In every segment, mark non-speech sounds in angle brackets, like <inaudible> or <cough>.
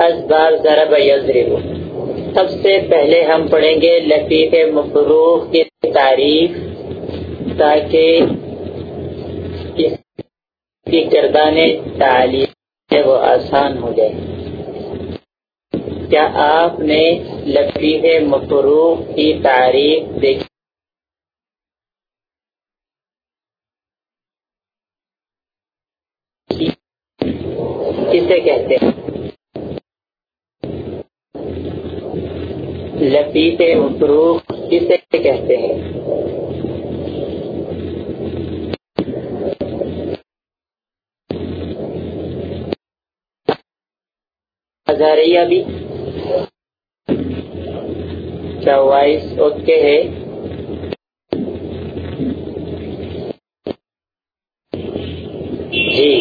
اسباب ضرب یضرب سب سے پہلے ہم پڑھیں گے لطیف مفروخ کی تعریف، تاکہ اس کی گردان تعلیم وہ آسان ہو جائے۔ کیا آپ نے لطیف مفروخ کی تعریف دیکھی؟ کسے کہتے ہیں؟ لطیف مفروخ کسے کہتے ہیں؟ ہزاریہ بھی کیا وائس اوکے ہے جی۔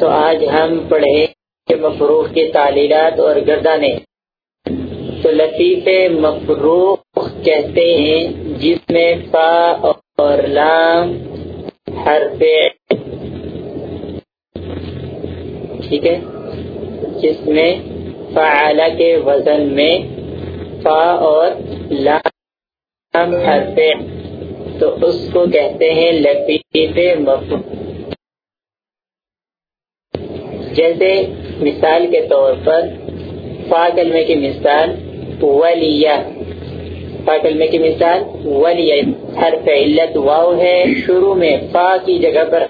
تو آج ہم پڑھیں مفروخ کی تعلیلات اور گردانے تو لطیف مفروخ کہتے ہیں، جس میں فا اور لام حرف ٹھیک ہے، جس میں فعال کے وزن میں فا اور لام حرف، تو اس کو کہتے ہیں لطیف مفروخ۔ جیسے مثال کے طور پر فا کلمے کی مثال ولیہ فا کلمے کی مثال ولیہ حرف علت واو ہے، شروع میں فا کی جگہ پر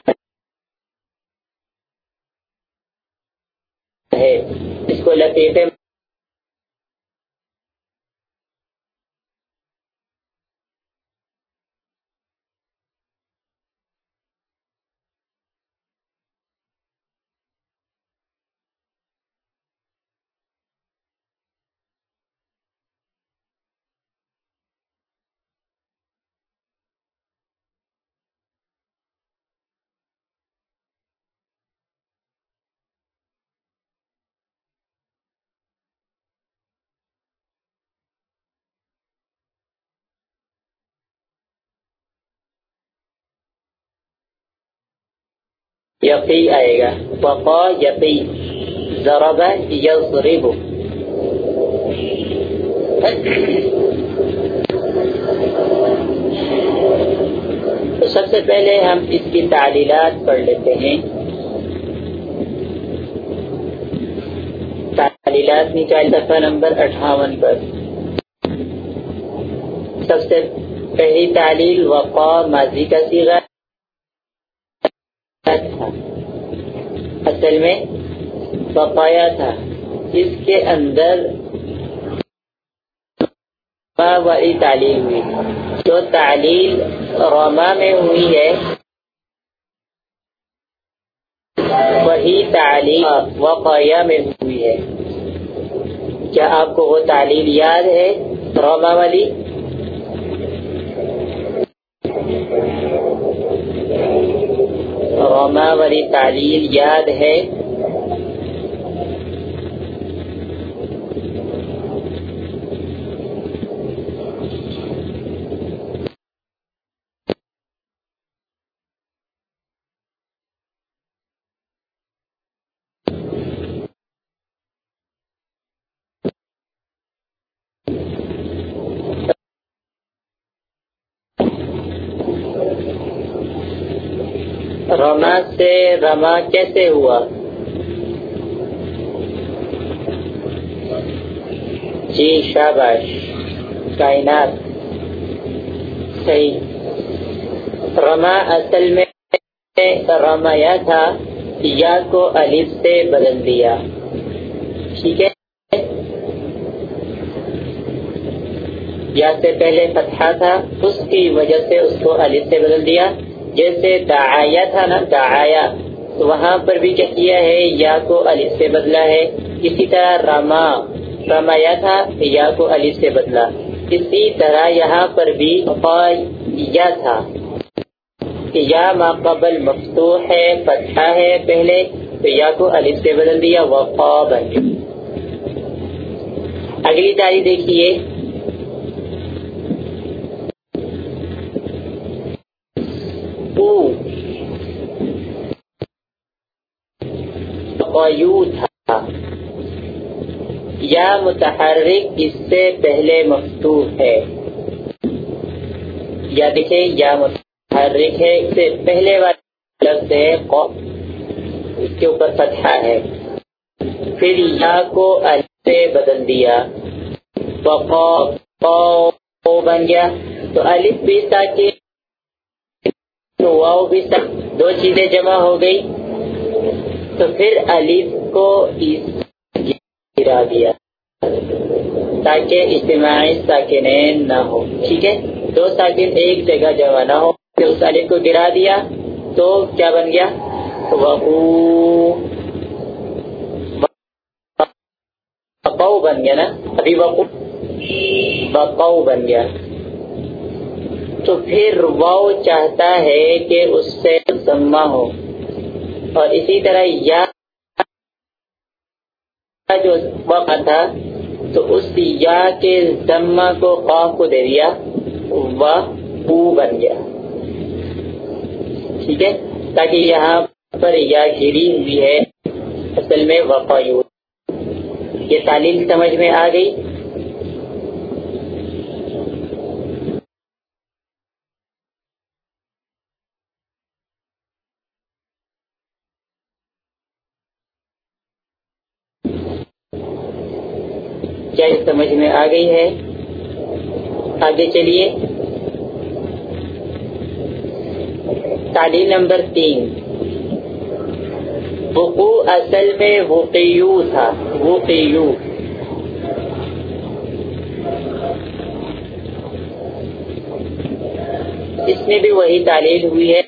ہے۔ اس کو لطیفے یقی آئے گا وقا یقی ضرب یضرب <coughs> تو سب سے پہلے ہم اس کی تعلیلات پڑھ لیتے ہیں. تعلیلات نکال دفعہ نمبر اٹھاون پر. سب سے پہلی تعلیل وقا ماضی کا سیغہ تھا۔ اصل میں بقایا تھا۔ اس کے اندر والی تعلیم ہوئی۔ جو تعلیم روما میں ہوئی ہے، وہی تعلیم وقایا میں ہوئی ہے۔ کیا آپ کو وہ تعلیم یاد ہے، روما والی؟ والی تعلیم یاد ہے۔ رما سے رما کیسے ہوا؟ جی شاباش، کائنات، صحیح۔ رما اصل میں رمایا تھا، یا کو الف سے بدل دیا۔ ٹھیک ہے۔ یا سے پہلے فتحہ تھا، اس کی وجہ سے اس کو الف سے بدل دیا۔ جیسے دعایا تھا نا، دعایا وہاں پر بھی کیا ہے یا کو الف سے بدلا ہے۔ اسی طرح رما، رمایا تھا، یا کو الف سے بدلا اسی طرح یہاں پر بھی یا تھا یا ما قبل مفتوح ہے، فتحہ ہے پہلے، تو یا کو الف سے بدل دیا وقا بن اگلی تاریخ دیکھیے۔ متحرک اس سے پہلے مفتوح ہے۔ یا دیکھیں، یا متحرک ہے، اس سے پہلے والے لفظ ہے اس کے اوپر فتحہ ہے۔ پھر یا کو سے بدل دیا۔ بن گیا۔ تو الف بھی ساکن واؤ بھی ساکن، دو چیزیں جمع ہو گئی۔ تو پھر الف کو گرا دیا۔ تاکہ اجتماعی ساکنین نہ ہو ٹھیک ہے دو ساکن ایک جگہ جمع نہ ہو پھر اس الف کو گرا دیا تو کیا بن گیا وقو بن گیا نا ابھی وقو بقو بن گیا تو پھر واؤ چاہتا ہے کہ اس سے سما ہو اور اسی طرح یا جو وقع تھا، تو اس یا کے ذمہ کو خوف کو دے دیا، وہ بن گیا۔ ٹھیک ہے؟ تاکہ یہاں پر یا گری ہوئی ہے، اصل میں وقایو یہ تعلیم سمجھ میں آ گئی کیا یہ سمجھ میں آ گئی ہے۔ آگے چلیے۔ تعلیم نمبر تین۔ وقوع اصل میں وقیو تھا۔ وقیو اس میں بھی وہی تعلیم ہوئی ہے۔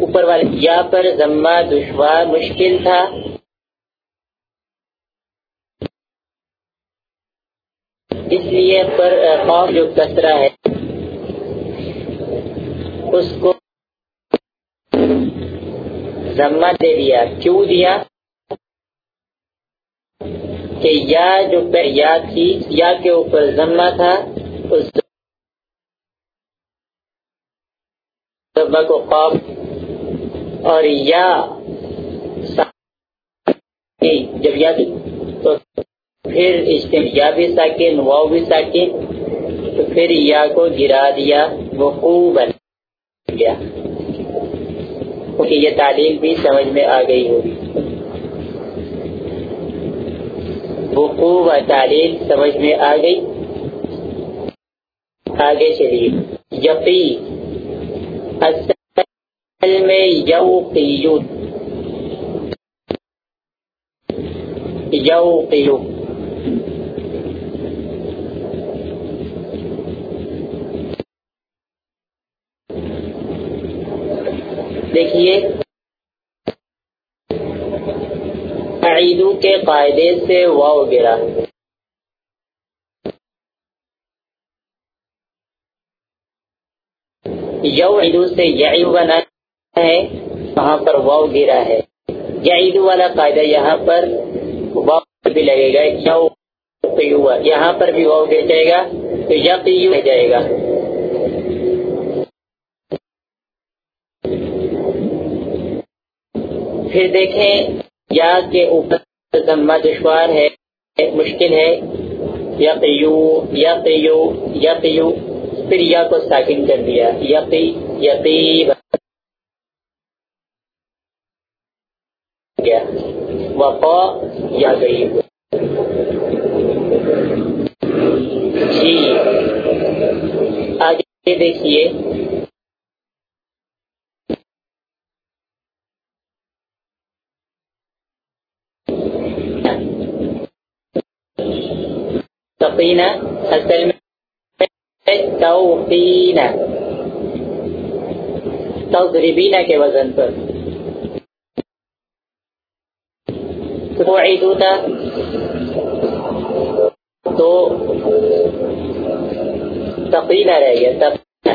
اوپر والے یا پر ضمہ دشوار مشکل تھا۔ اس لیے پر خوف جو کسرا ہے، اس کو ضمہ دے دیا۔ کیوں دیا؟ کہ یا جو پر یا تھی، یا کے اوپر ضمہ تھا، اس ضمہ کو خوف اور یا جب یا تھی، تو پھر یا بھی ساکن، واؤ بھی ساکن، تو پھر یا کو گرا دیا وہ بن گیا۔ کیونکہ یہ تعلیم بھی سمجھ میں آ گئی ہوگی۔ وقوع و تعلیم سمجھ میں آ گئی۔ آگے چلیے۔ یقی۔ اصل میں یوقیون۔ یوقیون۔ کے قاعدے سے واؤ گرا۔ یو عیدو سے یعیو بنا ہے وہاں پر واؤ گرا ہے۔ یعیدو والا قاعدہ یہاں پر واؤ بھی لگے گا۔ یو یہاں پر بھی واؤ گر جائے گا، تو یقیو جائے گا۔ پھر دیکھیں یا کے اوپر ضمہ دشوار ہے، مشکل ہے۔ یا قیو یا قیو یا قیو۔ پھر یا کو ساکن کر دیا۔ یقی یقی گیا وقا، یا گئی جی۔ آگے دیکھیے۔ تقینہ اصل میں توقینہ کے وزن پر. تو تو تقینہ رہ گیا تقینہ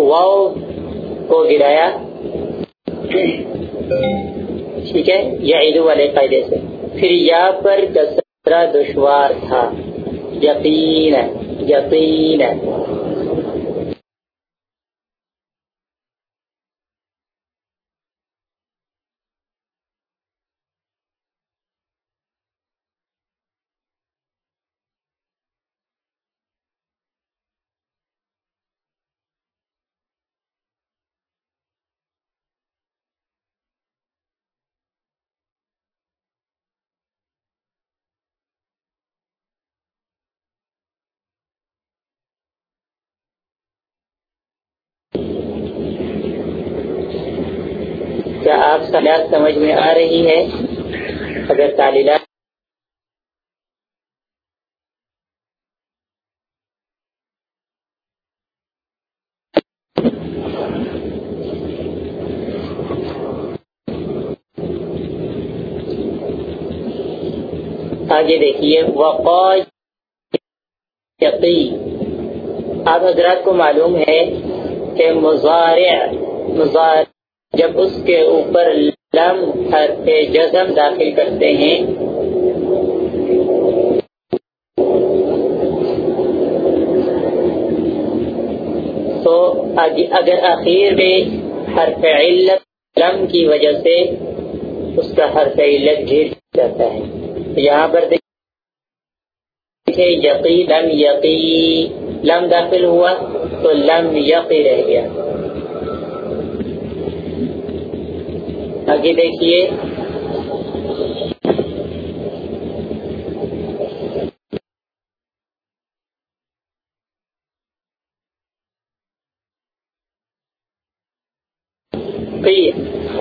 واؤ کو گرایا. ٹھیک ہے یا عیدو والے قاعدے سے. پھر یا پر کسرا دشوار تھا یقین یقین سلاد سمجھ میں آ رہی ہے۔ اگر تعلیلات آگے دیکھیے وقوع آپ حضرات کو معلوم ہے کہ مزارع مزارع جب اس کے اوپر لم حرف جزم داخل کرتے ہیں۔ تو اگر آخر میں حرف علت لم کی وجہ سے اس کا حرف علت گر جاتا ہے۔ یہاں پر دیکھیں یقی لم یقی لم داخل ہوا تو لم یقی رہ گیا۔ آگے دیکھیے۔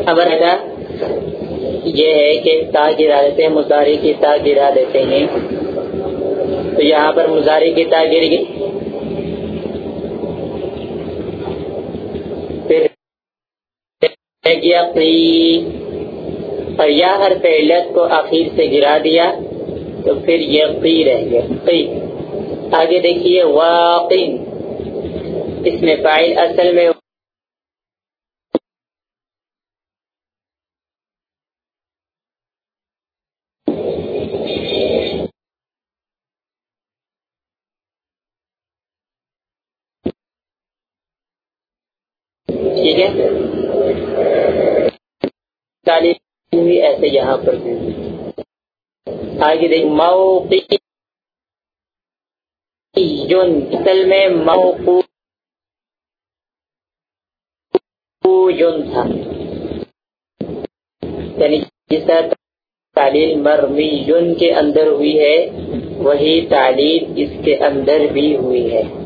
امر ہے یہ ہے کہ تا گرا دیتے ہیں مظاہرے کی تا گرا دیتے ہیں۔ تو یہاں پر مظاہرے کی تا گر گئی اور یا ہر پہلت کو آخر سے گرا دیا تو پھر یہ رہ گیا۔ قی آگے دیکھیے واقع اس میں فائل اصل میں تعلیم بھی ایسے یہاں پر بھی آگے دیکھ موقع اصل میں موقع تھا۔ یعنی جس طرح تعلیم مرمی کے اندر ہوئی ہے، وہی تعلیم اس کے اندر بھی ہوئی ہے۔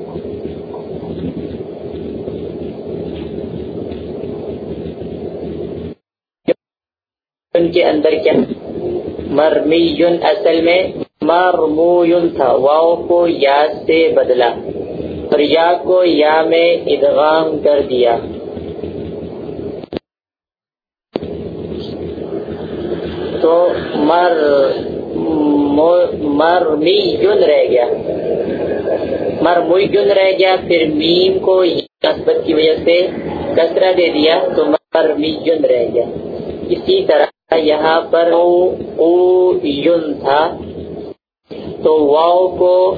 ان کے اندر کیا؟ مرمی اصل میں مرمو تھا، واؤ کو یا سے بدلا اور یا کو یا میں ادغام کر دیا۔ تو مر مرمی رہ گیا۔ مرموئی رہ گیا، پھر میم کو نسبت کی وجہ سے کسرا دے دیا، تو مرمی رہ گیا۔ اسی طرح یہاں پر او یون تھا۔ تو واؤ کو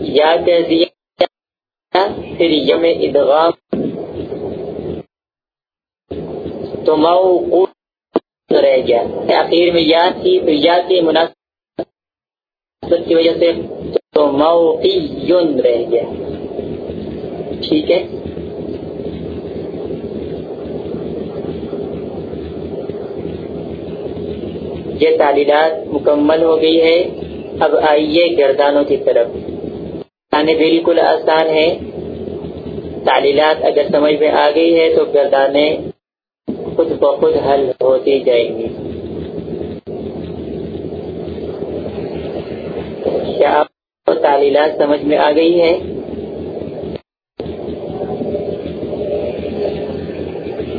یا کہہ دیا، پھر یم ادغام۔ تو مئو رہ گیا۔ آخر میں یا تھی، تو یا کی مناسب کی وجہ سے تو یون رہ گیا۔ ٹھیک ہے؟ یہ تعلیمات مکمل ہو گئی ہے۔ اب آئیے گردانوں کی طرف۔ گردانے بالکل آسان ہے تعلیمات اگر سمجھ میں آ گئی ہے تو گردانے خود بخود حل ہوتی جائیں گی۔ کیا آپ کو تعلیمات سمجھ میں آ گئی ہے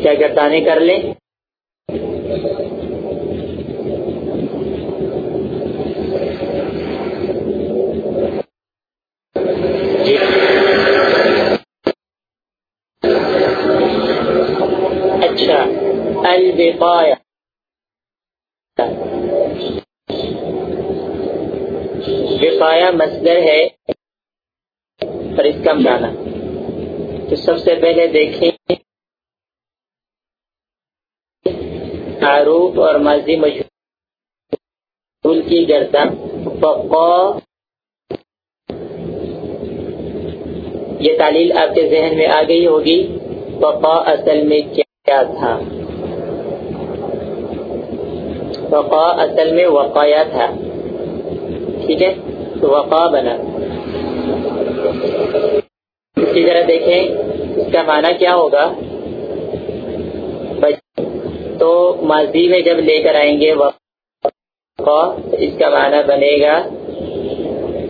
کیا گردانے کر لیں البقایا بقایا مصدر ہے اور اس کا مانا تو سب سے پہلے دیکھیں معروف اور ماضی مشہور کی گردن بقا یہ تعلیل آپ کے ذہن میں آ گئی ہوگی۔ بقا اصل میں کیا تھا؟ وقا اصل میں وقایا تھا۔ ٹھیک ہے؟ تو وقا بنا۔ اسی طرح دیکھیں۔ اس کا معنی کیا ہوگا؟ تو ماضی میں جب لے کر آئیں گے تو اس کا معنی بنے گا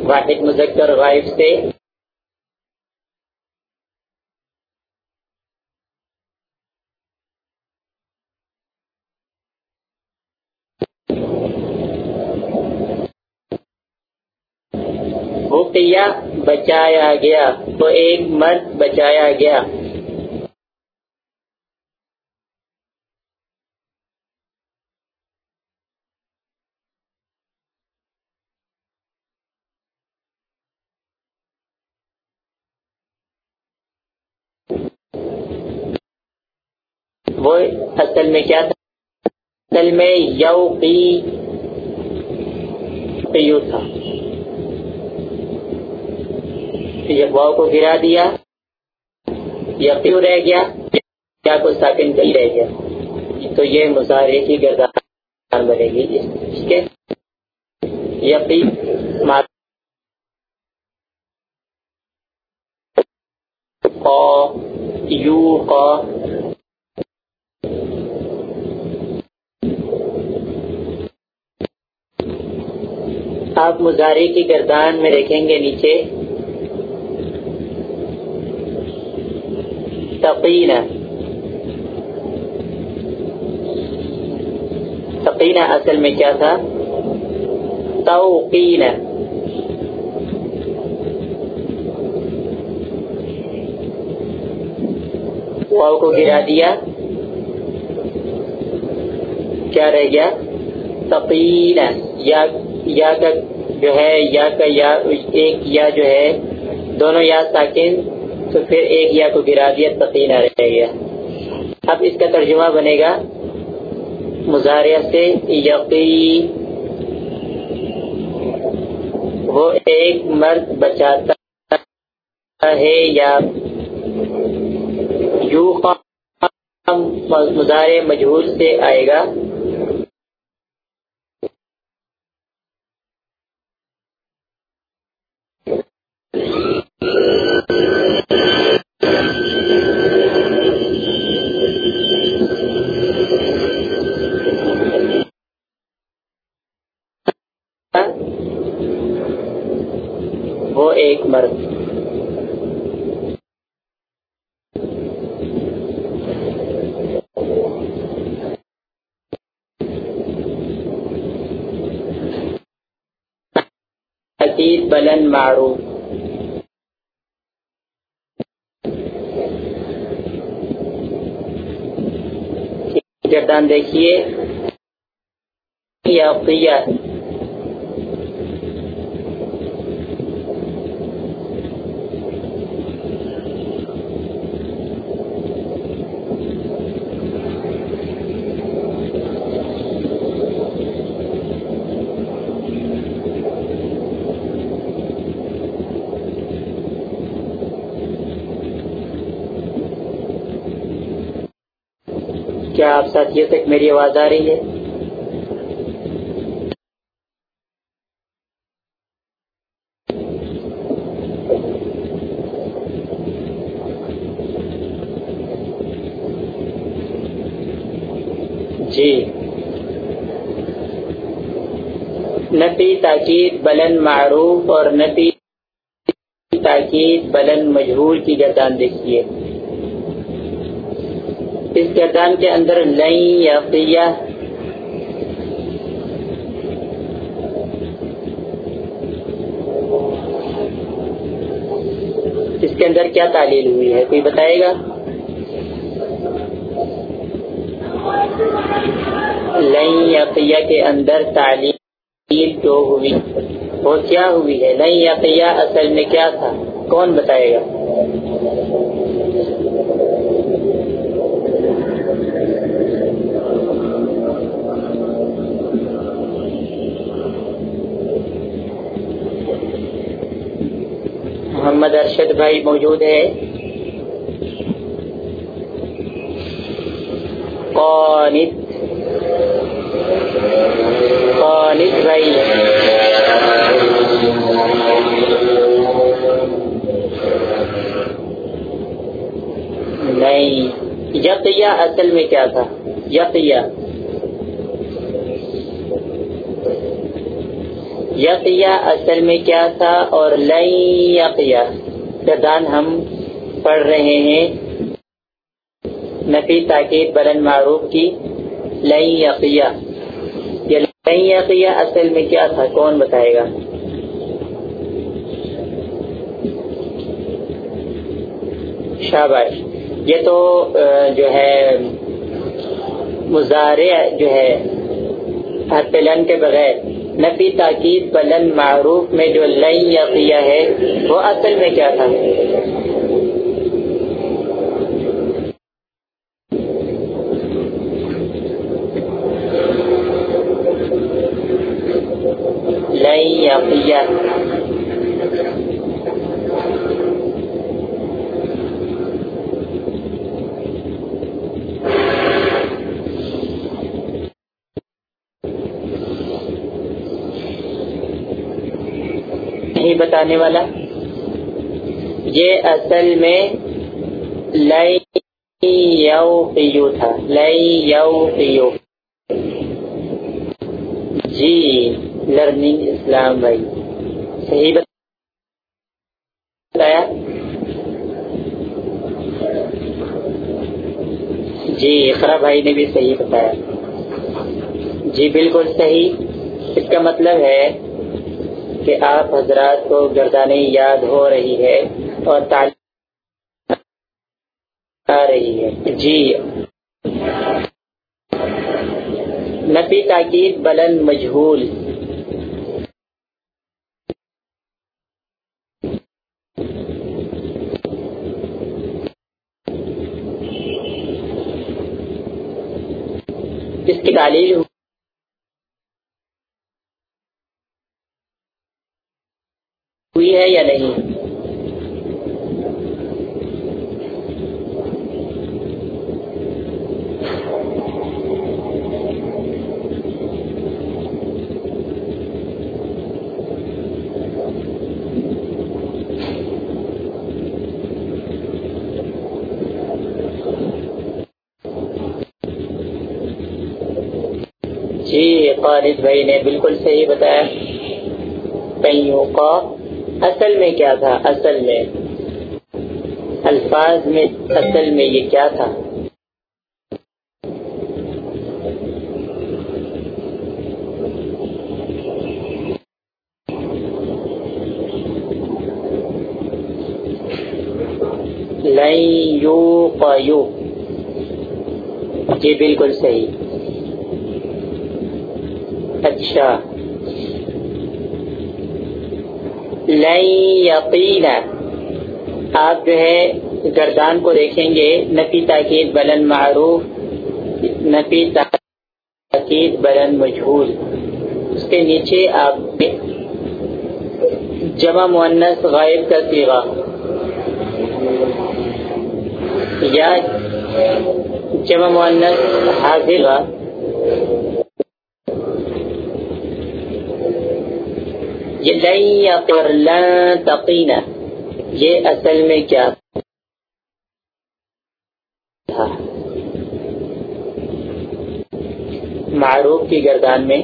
واحد مذکر غائب سے۔ بچایا گیا تو ایک مرد بچایا گیا۔ وہ اصل میں کیا تھا؟ اصل میں یو یو تھا واؤ کو گرا دیا یا پیو رہ گیا یا کو ساکن کئی رہ گیا؟ تو یہ مظاہرے کی گردان بنے گی اس کے یقین یو کا آپ مظاہرے کی گردان میں دیکھیں گے نیچے۔ تقینہ تقینہ اصل میں کیا تھا؟ توقینہ واؤ کو گرا دیا. کیا رہ گیا؟ تقینہ یا یا کا جو ہے، یا کا یا، ایک یا جو ہے، دونوں یا ساکن تو پھر ایک یا کو گرا دیا تقینہ رہ گیا اب اس کا ترجمہ بنے گا مظاہرہ سے یقین۔ وہ ایک مرد بچاتا ہے یا یو مظاہرے مجہور سے آئے گا وہ ایک مرد بلند معروف گردان دیکھیے۔ یا کیا آپ ساتھیوں تک میری آواز آ رہی ہے؟ جی۔ نفی تاکید بلند معروف اور نفی تاکید بلند مجہور کی گردان دیکھیے اس گردان کے اندر لئی یا قیہ اس کے اندر کیا تعلیل ہوئی ہے؟ کوئی بتائے گا؟ لئی یا قیہ کے اندر تعلیل جو ہوئی۔ وہ کیا ہوئی ہے؟ لئی یا قیہ اصل میں کیا تھا؟ کون بتائے گا؟ محمد ارشد بھائی موجود ہے قانت قانت بھائی۔ نہیں، یقیہ اصل میں کیا تھا؟ یقیہ۔ یقیا اصل میں کیا تھا اور لئی یقیا گردان ہم پڑھ رہے ہیں۔ نفی تاکید بلن معروف کی۔ لئی یقیا۔ یہ لئی یقیا اصل میں کیا تھا؟ کون بتائے گا؟ شاباش۔ یہ تو جو ہے مظاہرے جو ہے لن کے بغیر۔ نفی تاکید بلند معروف میں جو لئی یا ہے وہ اصل میں کیا تھا لئی یا نہیں بتانے والا۔ یہ اصل میں لئی یو پیو تھا۔ لئی یو پیو جی لرننگ اسلام بھائی۔ صحیح بتایا؟ جی اقرا بھائی نے بھی صحیح بتایا۔ جی بالکل صحیح۔ اس کا مطلب ہے کہ آپ حضرات کو گردانی یاد ہو رہی ہے اور تعلیم آ رہی ہے۔ جی۔ نفی تاکید بلند مجہول۔ اس کی تعلیم ہوئی ہے یا نہیں؟ جی خالد بھائی نے بالکل صحیح بتایا۔ کئیوں کا اصل میں کیا تھا؟ اصل میں الفاظ میں اصل میں یہ کیا تھا؟ یو جی بالکل صحیح۔ اچھا۔ یقینا۔ آپ جو ہے گردان کو دیکھیں گے۔ نفی تاکید بلند معروف، نفی تاکید بلند مجھول اس کے نیچے آپ جمع مونس غائب کا سیوا۔ یا جمع مونس حاضر۔ یہ تقینہ یہ اصل میں کیا معروف کی گردان میں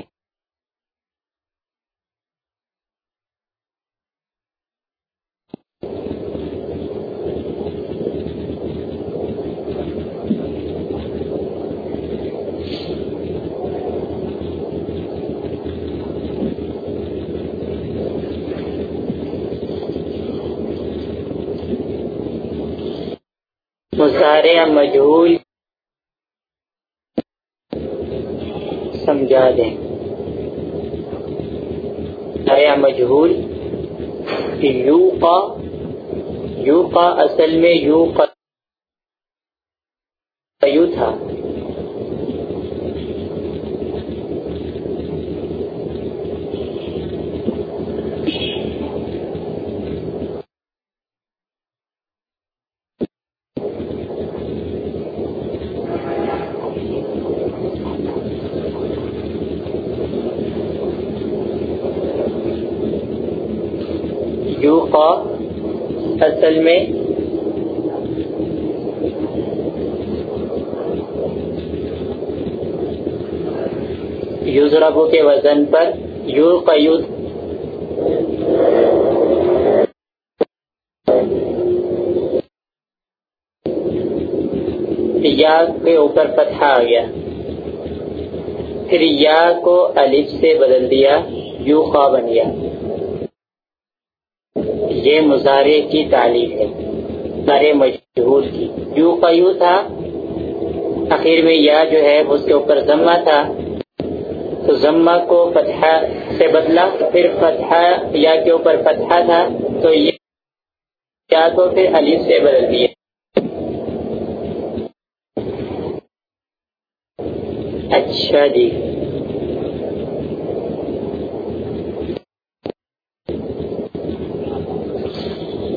مظاہرے مجہول سمجھا دیں۔ مجہول یو کا یو کا اصل میں یو کا یو تھا۔ لبو کے وزن پر یو قیود یا کے اوپر پتھا آ گیا۔ پھر یا کو الف سے بدل دیا، یو خا بن گیا۔ یہ مظاہرے کی تعلیم ہے سارے مشہور کی۔ یو کا تھا، آخر میں یا جو ہے، اس کے اوپر ضمہ تھا۔ تو ضمہ کو فتحہ سے بدلا، پھر فتحہ یا کے اوپر فتحہ تھا، تو یا کو پھر علی سے بدل دیا اچھا جی۔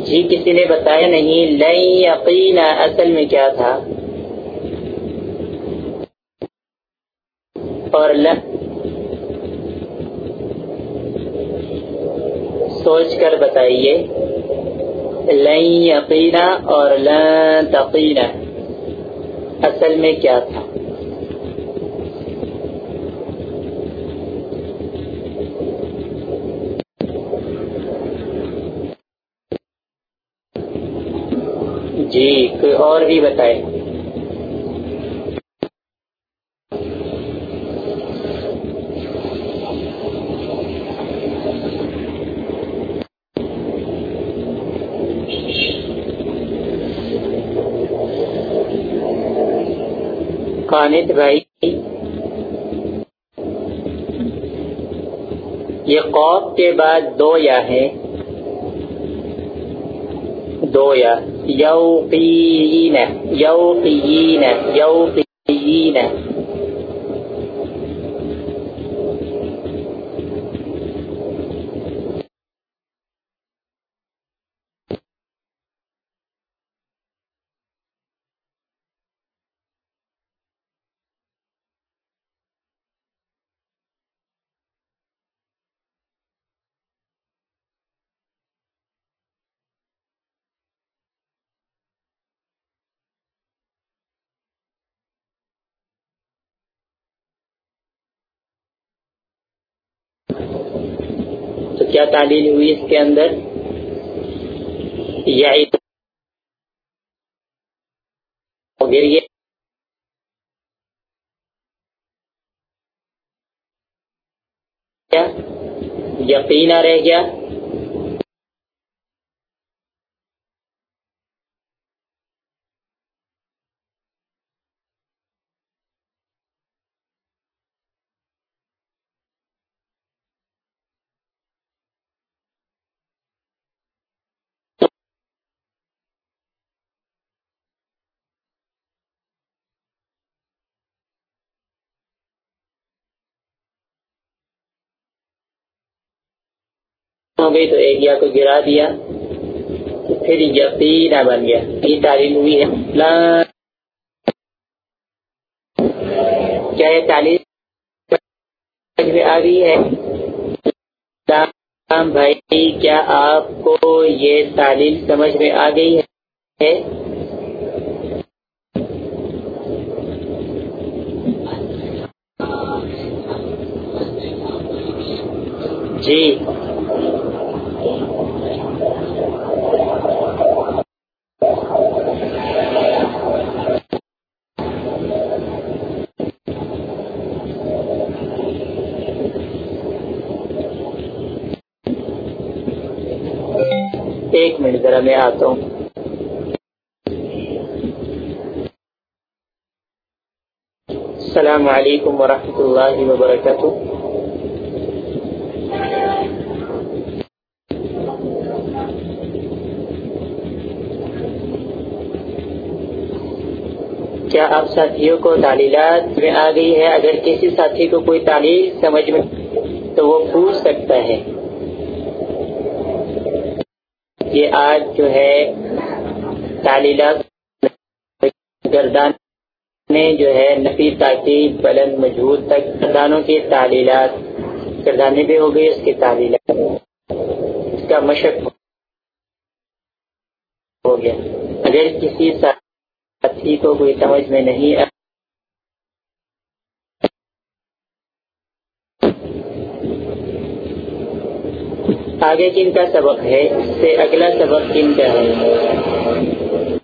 جی کسی نے بتایا نہیں لئی یقین، اصل میں کیا تھا؟ اور ل سوچ کر بتائیے۔ لئی یقینا اور لقینہ اصل میں کیا تھا؟ جی کوئی اور بھی بتائے۔ کانت بھائی یہ قوف کے بعد دو یا ہے دو یا۔ یوقین یوقین یوقین کیا تعلیل ہوئی اس کے اندر؟ یا گریے یقینہ رہ گیا ہو گئی تو ایک یا کو گرا دیا پھر یقینہ بن گیا۔ یہ تعلیم ہوئی ہے۔ کیا یہ تعلیم آ گئی ہے؟ بھائی، کیا آپ کو یہ تعلیم سمجھ میں آ گئی ہے؟ جی۔ میں آتا ہوں۔ السلام علیکم ورحمۃ اللہ وبرکاتہ۔ کیا آپ ساتھیوں کو تعلیلات میں آ گئی ہے؟ اگر کسی ساتھی کو کوئی تعلیل سمجھ میں تو وہ پوچھ سکتا ہے۔ یہ آج جو ہے تعلیلات گردان نے جو ہے نفی تاکید بلند مجہور تک گردانوں کی تعلیلات گردانے بھی ہو گئی، اس کی تعلیلات اس کا مشق ہو گیا۔ اگر کسی ساتھی کو کوئی سمجھ میں نہیں آ آگے کن کا سبق ہے؟ سے اگلا سبق کن کا ہے؟